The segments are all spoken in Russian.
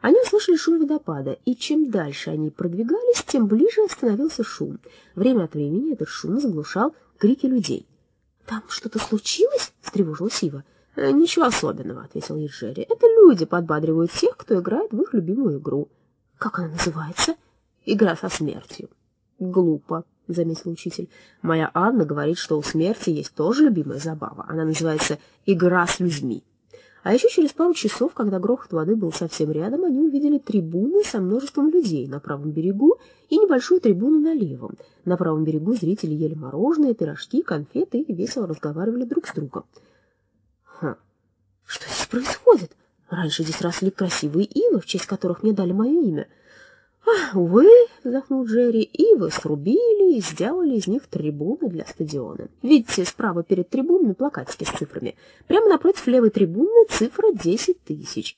Они услышали шум водопада, и чем дальше они продвигались, тем ближе становился шум. Время от времени этот шум заглушал крики людей. «Там что-то случилось?» — встревожилась Ива. «Э, «Ничего особенного», — ответил ей Джерри. «Это люди подбадривают тех, кто играет в их любимую игру». «Как она называется?» «Игра со смертью». «Глупо», — заметил учитель. «Моя Анна говорит, что у смерти есть тоже любимая забава. Она называется «игра с людьми». А еще через пару часов, когда грохот воды был совсем рядом, они увидели трибуны со множеством людей на правом берегу и небольшую трибуну на левом. На правом берегу зрители ели мороженое, пирожки, конфеты и весело разговаривали друг с другом. Ха, что здесь происходит? Раньше здесь росли красивые ивы, в честь которых мне дали мое имя. «Увы», — вздохнул Джерри, — «ивы срубили и сделали из них трибуны для стадиона. Видите, справа перед трибунами плакатики с цифрами. Прямо напротив левой трибуны цифра 10 тысяч.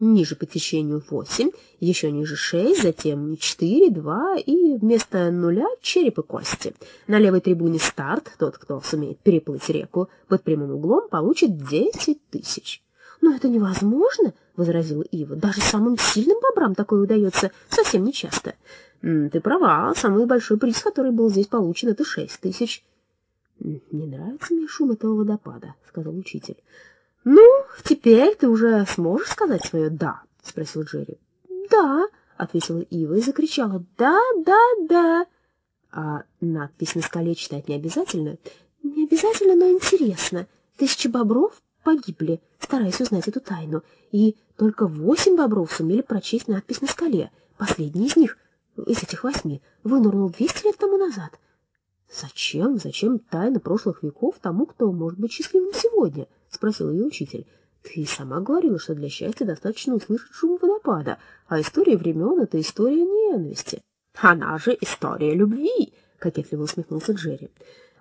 Ниже по течению 8, еще ниже 6, затем 4, 2 и вместо нуля череп и кости. На левой трибуне старт, тот, кто сумеет переплыть реку под прямым углом, получит 10 тысяч. «Но это невозможно», — возразила Ива. «Даже самым сильным бобрам такое удается совсем нечасто». «Ты права, самый большой приз, который был здесь получен, это шесть тысяч». «Не нравится мне шум этого водопада», — сказал учитель. «Ну, теперь ты уже сможешь сказать свое «да»?» — спросил Джерри. «Да», — ответила Ива и закричала «да, да, да». «А надпись на скале читать не обязательно?» «Не обязательно, но интересно. Тысячи бобров погибли, стараясь узнать эту тайну, и только восемь бобров сумели прочесть надпись на скале. Последний из них, из этих восьми, вынырнул двести лет тому назад. «Зачем, зачем тайна прошлых веков тому, кто может быть счастливым сегодня?» — спросил ее учитель. «Ты сама говорила, что для счастья достаточно услышать шум водопада, а история времен — это история ненависти». «Она же история любви!» — кокетливо усмехнулся Джерри.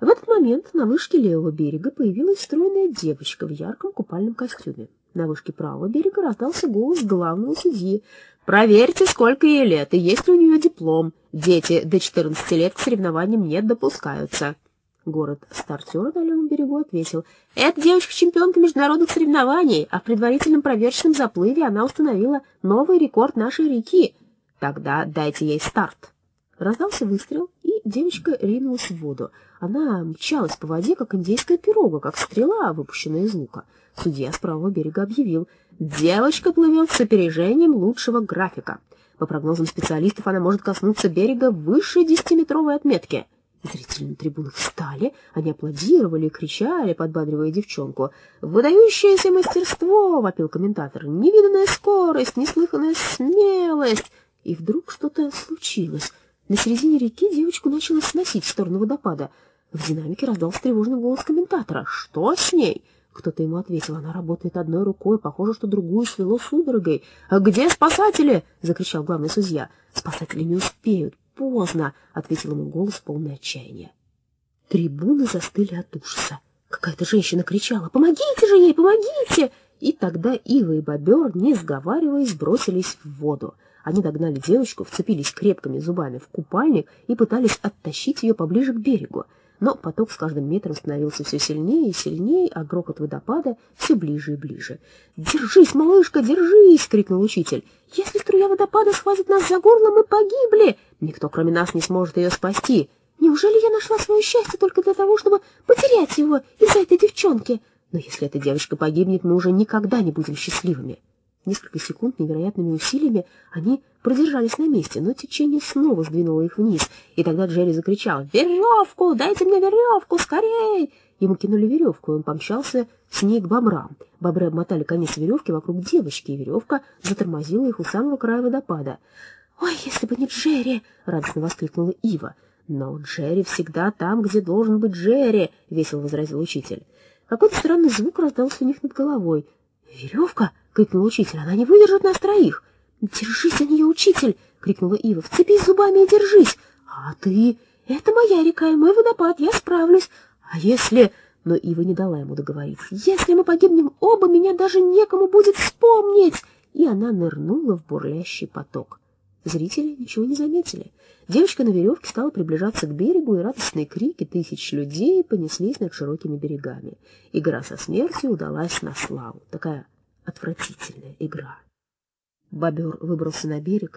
В этот момент на вышке левого берега появилась стройная девочка в ярком купальном костюме. На вышке правого берега раздался голос главного судьи. «Проверьте, сколько ей лет и есть ли у нее диплом. Дети до 14 лет к соревнованиям не допускаются». Город-стартер на левом берегу ответил. «Эта девочка-чемпионка международных соревнований, а в предварительном проверочном заплыве она установила новый рекорд нашей реки. Тогда дайте ей старт». Раздался выстрел, и девочка ринулась в воду. Она мчалась по воде, как индейская пирога, как стрела, выпущенная из лука. Судья с правого берега объявил, девочка плывет с опережением лучшего графика. По прогнозам специалистов, она может коснуться берега выше десятиметровой отметки. Зрители на трибунах встали, они аплодировали и кричали, подбадривая девчонку. «Выдающееся мастерство!» — вопил комментатор. «Невиданная скорость, неслыханная смелость!» И вдруг что-то случилось. На середине реки девочку начало сносить в сторону водопада. В динамике раздался тревожный голос комментатора. «Что с ней?» Кто-то ему ответил, она работает одной рукой, похоже, что другую свело судорогой. «А где спасатели?» — закричал главный судья. «Спасатели не успеют, поздно!» — ответил ему голос полный отчаяния. Трибуны застыли от ужаса. Какая-то женщина кричала «Помогите же ей, помогите!» И тогда Ива и Бобер, не сговариваясь, бросились в воду. Они догнали девочку, вцепились крепкими зубами в купальник и пытались оттащить ее поближе к берегу. Но поток с каждым метром становился все сильнее и сильнее, а грохот водопада все ближе и ближе. «Держись, малышка, держись!» — крикнул учитель. «Если струя водопада схватит нас за горло, мы погибли! Никто, кроме нас, не сможет ее спасти! Неужели я нашла свое счастье только для того, чтобы потерять его из-за этой девчонки? Но если эта девочка погибнет, мы уже никогда не будем счастливыми!» Несколько секунд невероятными усилиями они продержались на месте, но течение снова сдвинуло их вниз, и тогда Джерри закричал «Веревку! Дайте мне веревку! Скорей!» Ему кинули веревку, и он помчался с ней к бобрам. Бобры обмотали конец веревки вокруг девочки, и веревка затормозила их у самого края водопада. «Ой, если бы не Джерри!» — радостно воскликнула Ива. «Но Джерри всегда там, где должен быть Джерри!» — весело возразил учитель. Какой-то странный звук раздался у них над головой. «Веревка!» — крикнул учитель. «Она не выдержит нас троих!» «Держись за нее, учитель!» — крикнула Ива. «Вцепись зубами и держись!» «А ты? Это моя река и мой водопад, я справлюсь. А если...» Но Ива не дала ему договориться. «Если мы погибнем оба, меня даже некому будет вспомнить!» И она нырнула в бурлящий поток. Зрители ничего не заметили. Девочка на веревке стала приближаться к берегу, и радостные крики тысяч людей понеслись над широкими берегами. Игра со смертью удалась на славу. Такая отвратительная игра. Бобер выбрался на берег,